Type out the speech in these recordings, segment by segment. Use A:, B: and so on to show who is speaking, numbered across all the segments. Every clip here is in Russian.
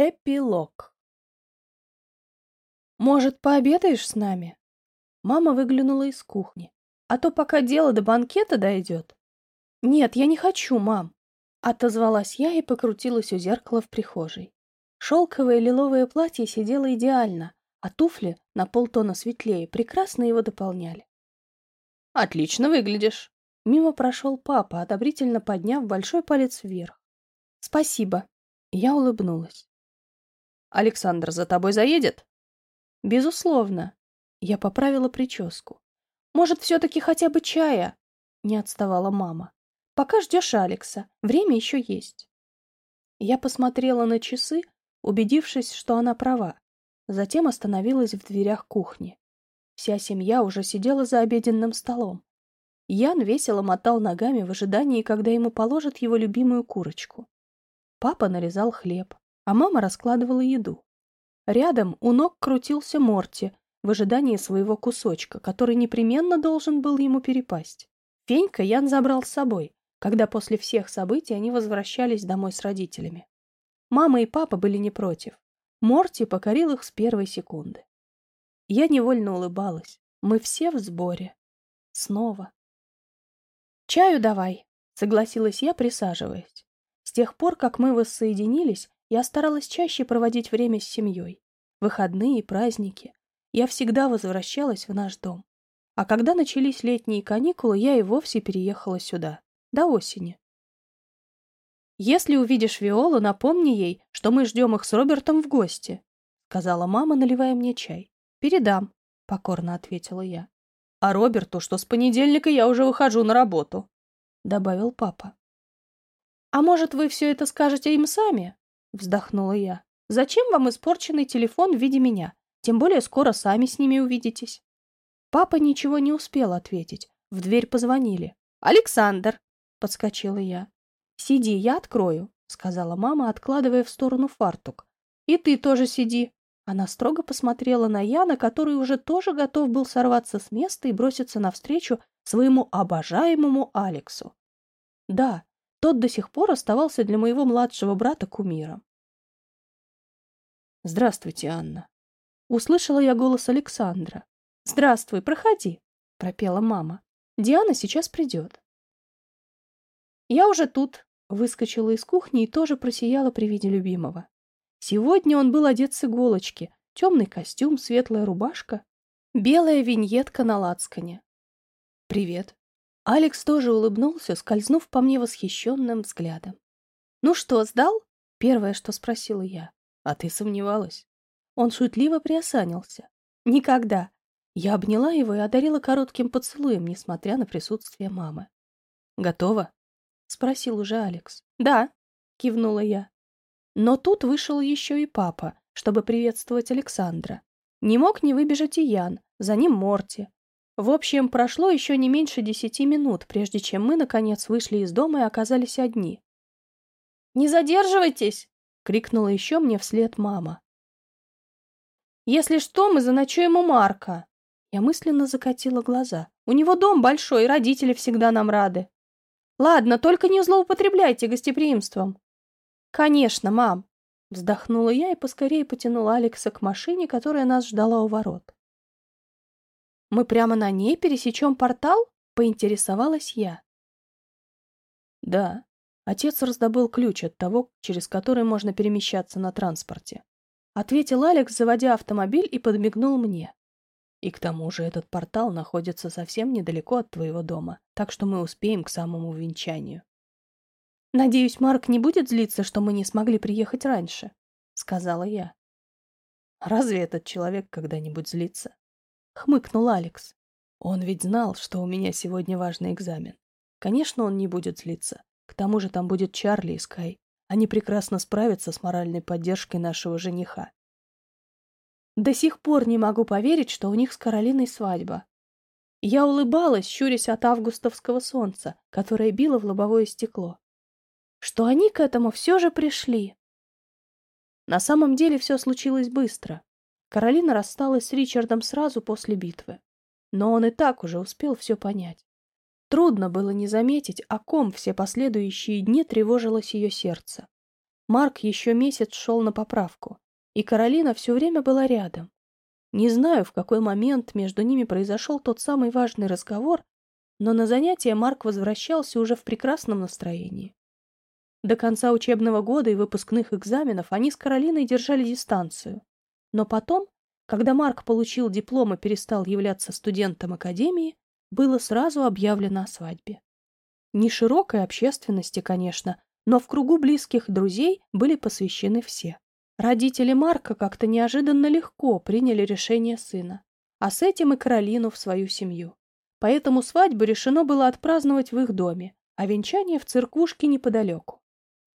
A: Эпилог. «Может, пообедаешь с нами?» Мама выглянула из кухни. «А то пока дело до банкета дойдет». «Нет, я не хочу, мам», — отозвалась я и покрутилась у зеркала в прихожей. Шелковое лиловое платье сидело идеально, а туфли, на полтона светлее, прекрасно его дополняли. «Отлично выглядишь!» Мимо прошел папа, одобрительно подняв большой палец вверх. «Спасибо!» Я улыбнулась. Александр за тобой заедет? Безусловно. Я поправила прическу. Может, все-таки хотя бы чая? Не отставала мама. Пока ждешь Алекса, время еще есть. Я посмотрела на часы, убедившись, что она права. Затем остановилась в дверях кухни. Вся семья уже сидела за обеденным столом. Ян весело мотал ногами в ожидании, когда ему положат его любимую курочку. Папа нарезал хлеб а мама раскладывала еду. Рядом у ног крутился Морти в ожидании своего кусочка, который непременно должен был ему перепасть. Фенька Ян забрал с собой, когда после всех событий они возвращались домой с родителями. Мама и папа были не против. Морти покорил их с первой секунды. Я невольно улыбалась. Мы все в сборе. Снова. «Чаю давай», — согласилась я, присаживаясь. С тех пор, как мы воссоединились, я старалась чаще проводить время с семьей. Выходные, праздники. Я всегда возвращалась в наш дом. А когда начались летние каникулы, я и вовсе переехала сюда. До осени. «Если увидишь Виолу, напомни ей, что мы ждем их с Робертом в гости», — сказала мама, наливая мне чай. «Передам», — покорно ответила я. «А Роберту, что с понедельника я уже выхожу на работу», — добавил папа. «А может, вы все это скажете им сами?» — вздохнула я. «Зачем вам испорченный телефон в виде меня? Тем более скоро сами с ними увидитесь». Папа ничего не успел ответить. В дверь позвонили. «Александр!» — подскочила я. «Сиди, я открою», — сказала мама, откладывая в сторону фартук. «И ты тоже сиди». Она строго посмотрела на Яна, который уже тоже готов был сорваться с места и броситься навстречу своему обожаемому Алексу. Да, тот до сих пор оставался для моего младшего брата кумиром. «Здравствуйте, Анна!» Услышала я голос Александра. «Здравствуй, проходи!» — пропела мама. «Диана сейчас придет». «Я уже тут!» — выскочила из кухни и тоже просияла при виде любимого. Сегодня он был одет с иголочки, темный костюм, светлая рубашка, белая виньетка на лацкане. «Привет!» Алекс тоже улыбнулся, скользнув по мне восхищенным взглядом. «Ну что, сдал?» — первое, что спросила я. «А ты сомневалась?» Он шутливо приосанился. «Никогда!» Я обняла его и одарила коротким поцелуем, несмотря на присутствие мамы. «Готово?» — спросил уже Алекс. «Да», — кивнула я. Но тут вышел еще и папа, чтобы приветствовать Александра. Не мог не выбежать и Ян, за ним Морти, в общем, прошло еще не меньше десяти минут, прежде чем мы, наконец, вышли из дома и оказались одни. «Не задерживайтесь!» — крикнула еще мне вслед мама. «Если что, мы заночуем у Марка!» Я мысленно закатила глаза. «У него дом большой, и родители всегда нам рады. Ладно, только не злоупотребляйте гостеприимством». «Конечно, мам!» Вздохнула я и поскорее потянула Алекса к машине, которая нас ждала у ворот. Мы прямо на ней пересечем портал? Поинтересовалась я. Да. Отец раздобыл ключ от того, через который можно перемещаться на транспорте. Ответил Алекс, заводя автомобиль, и подмигнул мне. И к тому же этот портал находится совсем недалеко от твоего дома, так что мы успеем к самому венчанию. «Надеюсь, Марк не будет злиться, что мы не смогли приехать раньше», — сказала я. «Разве этот человек когда-нибудь злится?» Хмыкнул Алекс. Он ведь знал, что у меня сегодня важный экзамен. Конечно, он не будет злиться. К тому же там будет Чарли и Скай. Они прекрасно справятся с моральной поддержкой нашего жениха. До сих пор не могу поверить, что у них с Каролиной свадьба. Я улыбалась, щурясь от августовского солнца, которое било в лобовое стекло. Что они к этому все же пришли. На самом деле все случилось быстро. Каролина рассталась с Ричардом сразу после битвы. Но он и так уже успел все понять. Трудно было не заметить, о ком все последующие дни тревожилось ее сердце. Марк еще месяц шел на поправку, и Каролина все время была рядом. Не знаю, в какой момент между ними произошел тот самый важный разговор, но на занятия Марк возвращался уже в прекрасном настроении. До конца учебного года и выпускных экзаменов они с Каролиной держали дистанцию. Но потом, когда Марк получил диплом и перестал являться студентом академии, было сразу объявлено о свадьбе. Не широкой общественности, конечно, но в кругу близких друзей были посвящены все. Родители Марка как-то неожиданно легко приняли решение сына, а с этим и Каролину в свою семью. Поэтому свадьбу решено было отпраздновать в их доме, а венчание в церквушке неподалеку.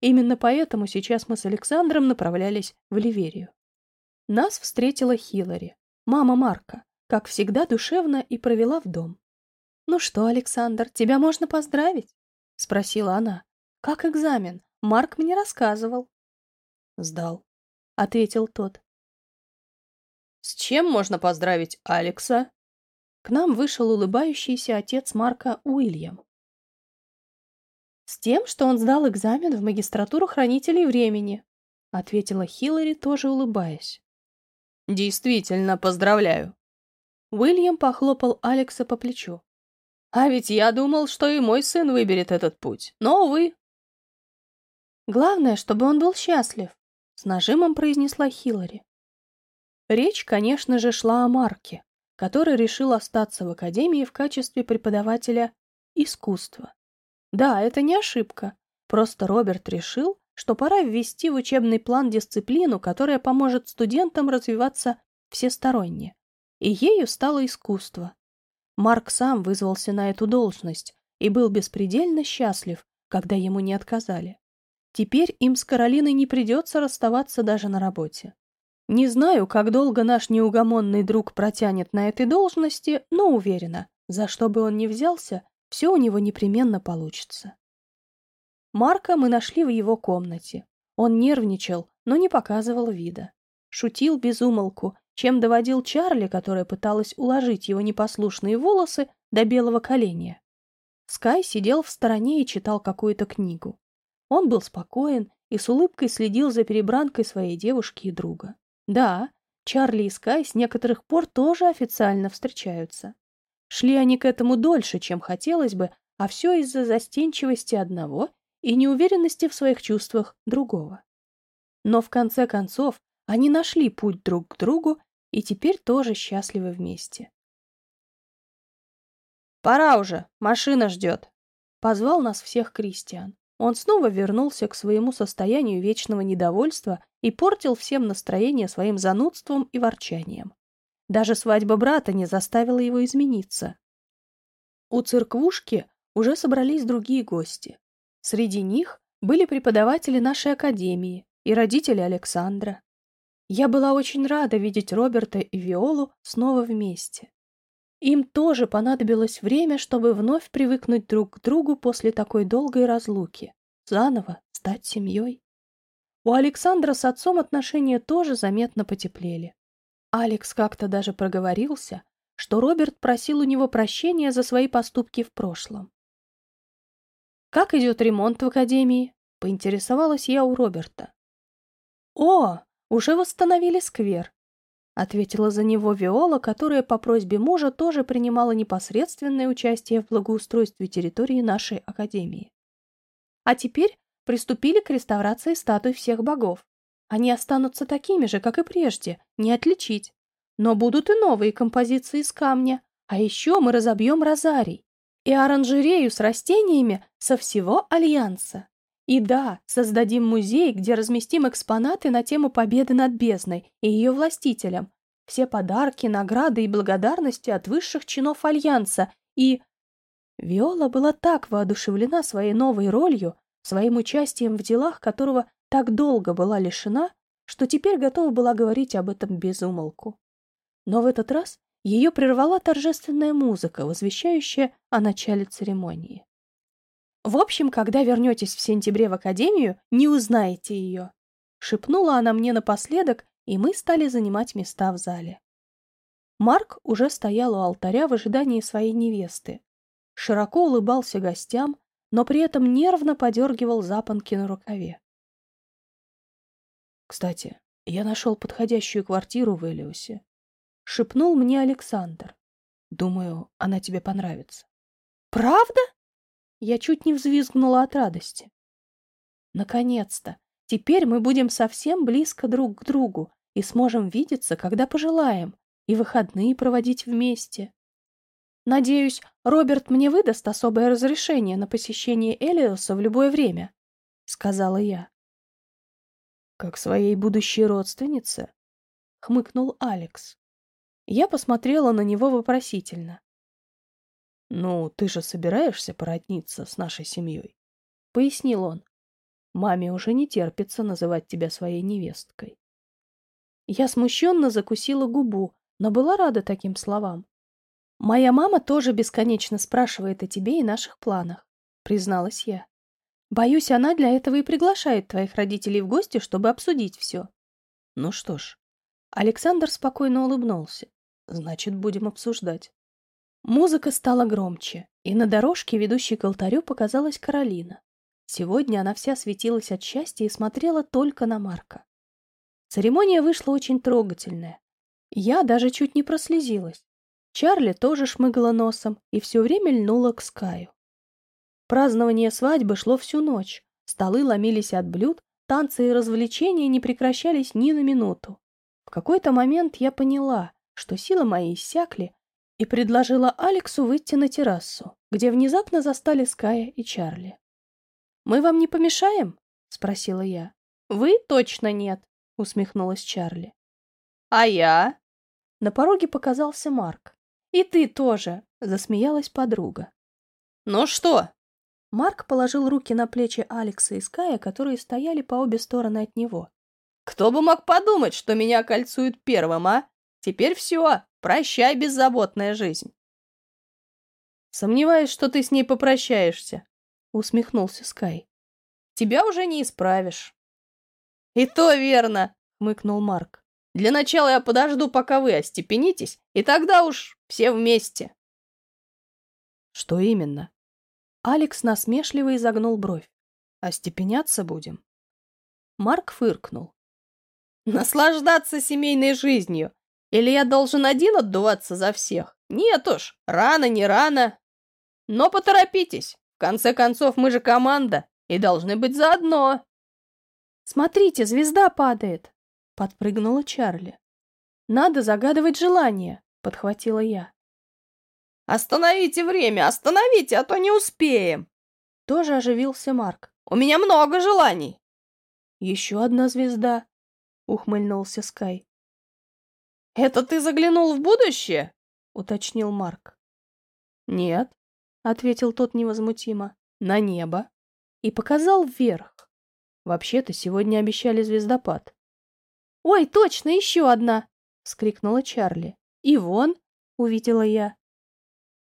A: Именно поэтому сейчас мы с Александром направлялись в Ливерию. Нас встретила Хиллари, мама Марка, как всегда душевно и провела в дом. «Ну что, Александр, тебя можно поздравить?» — спросила она. «Как экзамен? Марк мне рассказывал».
B: «Сдал», —
A: ответил тот.
B: «С чем можно поздравить Алекса?»
A: К нам вышел улыбающийся отец Марка Уильям. «С тем, что он сдал экзамен в магистратуру хранителей времени», — ответила Хиллари, тоже улыбаясь.
B: «Действительно, поздравляю».
A: Уильям похлопал Алекса по плечу.
B: «А ведь я думал, что и мой сын выберет этот путь, но, увы».
A: «Главное, чтобы он был счастлив», с нажимом произнесла Хиллари. Речь, конечно же, шла о Марке, который решил остаться в академии в качестве преподавателя искусства. Да, это не ошибка. Просто Роберт решил, что пора ввести в учебный план дисциплину, которая поможет студентам развиваться всесторонне. И ею стало искусство. Марк сам вызвался на эту должность и был беспредельно счастлив, когда ему не отказали. Теперь им с Каролиной не придется расставаться даже на работе. Не знаю, как долго наш неугомонный друг протянет на этой должности, но уверена, за что бы он ни взялся, все у него непременно получится. Марка мы нашли в его комнате. Он нервничал, но не показывал вида. Шутил без умолку, чем доводил Чарли, которая пыталась уложить его непослушные волосы до белого коленя. Скай сидел в стороне и читал какую-то книгу. Он был спокоен и с улыбкой следил за перебранкой своей девушки и друга. Да, Чарли и Скай с некоторых пор тоже официально встречаются. Шли они к этому дольше, чем хотелось бы, а все из-за застенчивости одного и неуверенности в своих чувствах другого. Но в конце концов они нашли путь друг к другу и теперь тоже счастливы вместе.
B: «Пора уже, машина ждет», —
A: позвал нас всех Кристиан. Он снова вернулся к своему состоянию вечного недовольства и портил всем настроение своим занудством и ворчанием. Даже свадьба брата не заставила его измениться. У церквушки уже собрались другие гости. Среди них были преподаватели нашей академии и родители Александра. Я была очень рада видеть Роберта и Виолу снова вместе. Им тоже понадобилось время, чтобы вновь привыкнуть друг к другу после такой долгой разлуки, заново стать семьей. У Александра с отцом отношения тоже заметно потеплели. Алекс как-то даже проговорился, что Роберт просил у него прощения за свои поступки в прошлом. «Как идет ремонт в академии?» — поинтересовалась я у Роберта. «О, уже восстановили сквер. — ответила за него Виола, которая по просьбе мужа тоже принимала непосредственное участие в благоустройстве территории нашей Академии. А теперь приступили к реставрации статуй всех богов. Они останутся такими же, как и прежде, не отличить. Но будут и новые композиции из камня. А еще мы разобьем розарий и оранжерею с растениями со всего Альянса. И да, создадим музей, где разместим экспонаты на тему победы над бездной и ее властителем. Все подарки, награды и благодарности от высших чинов Альянса. И... Виола была так воодушевлена своей новой ролью, своим участием в делах, которого так долго была лишена, что теперь готова была говорить об этом без умолку. Но в этот раз ее прервала торжественная музыка, возвещающая о начале церемонии. В общем, когда вернетесь в сентябре в академию, не узнаете ее. Шепнула она мне напоследок, и мы стали занимать места в зале. Марк уже стоял у алтаря в ожидании своей невесты. Широко улыбался гостям, но при этом нервно подергивал запонки на рукаве. Кстати, я нашел подходящую квартиру в Элиусе. Шепнул мне Александр. Думаю, она тебе понравится.
B: Правда?
A: Я чуть не взвизгнула от радости. Наконец-то! Теперь мы будем совсем близко друг к другу и сможем видеться, когда пожелаем, и выходные проводить вместе. Надеюсь, Роберт мне выдаст особое разрешение на посещение Элиоса в любое время, — сказала я. Как своей будущей родственнице? — хмыкнул Алекс. Я посмотрела на него вопросительно. «Ну, ты же собираешься породниться с нашей семьей?» — пояснил он. «Маме уже не терпится называть тебя своей невесткой». Я смущенно закусила губу, но была рада таким словам. «Моя мама тоже бесконечно спрашивает о тебе и наших планах», — призналась я. «Боюсь, она для этого и приглашает твоих родителей в гости, чтобы обсудить все». «Ну что ж». Александр спокойно улыбнулся. «Значит, будем обсуждать». Музыка стала громче, и на дорожке, ведущей к алтарю, показалась Каролина. Сегодня она вся светилась от счастья и смотрела только на Марка. Церемония вышла очень трогательная. Я даже чуть не прослезилась. Чарли тоже шмыгала носом и все время льнула к Скаю. Празднование свадьбы шло всю ночь. Столы ломились от блюд, танцы и развлечения не прекращались ни на минуту. В какой-то момент я поняла, что силы мои иссякли, и предложила Алексу выйти на террасу, где внезапно застали Ская и Чарли. «Мы вам не помешаем?» — спросила я. «Вы точно нет», — усмехнулась Чарли.
B: «А я?»
A: На пороге показался Марк. «И ты тоже!» — засмеялась подруга.
B: «Ну что?»
A: Марк положил руки на плечи Алекса и Ская, которые стояли по обе стороны от него.
B: «Кто бы мог подумать, что меня кольцуют первым, а? Теперь все, прощай, беззаботная жизнь.
A: Сомневаюсь, что ты с ней попрощаешься, усмехнулся Скай.
B: Тебя уже не исправишь. И то верно, хмыкнул Марк. Для начала я подожду, пока вы остепенитесь, и тогда уж все вместе.
A: Что именно? Алекс насмешливо изогнул бровь. Остепеняться будем? Марк фыркнул.
B: Наслаждаться семейной жизнью, или я должен один отдуваться за всех? Нет уж, рано, не рано. Но поторопитесь. В конце концов, мы же команда и должны быть заодно.
A: Смотрите, звезда падает, подпрыгнула Чарли. Надо загадывать желание, подхватила я.
B: Остановите время, остановите, а то не успеем.
A: Тоже оживился Марк.
B: У меня много желаний.
A: Еще одна звезда, ухмыльнулся Скай.
B: «Это ты заглянул в будущее?»
A: — уточнил Марк. «Нет», — ответил тот невозмутимо, — «на небо». И показал вверх. Вообще-то сегодня обещали звездопад. «Ой, точно, еще одна!» — скрикнула Чарли. «И вон!» — увидела я.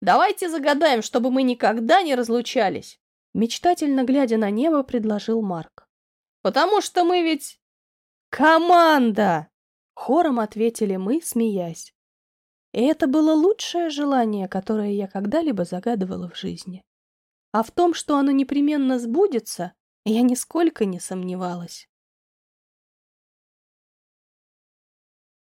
B: «Давайте загадаем, чтобы мы никогда не разлучались!»
A: Мечтательно глядя на небо, предложил Марк.
B: «Потому что мы ведь... команда!»
A: Хором ответили мы, смеясь. И это было лучшее желание, которое я когда-либо загадывала в жизни. А в том, что оно непременно сбудется, я нисколько не сомневалась.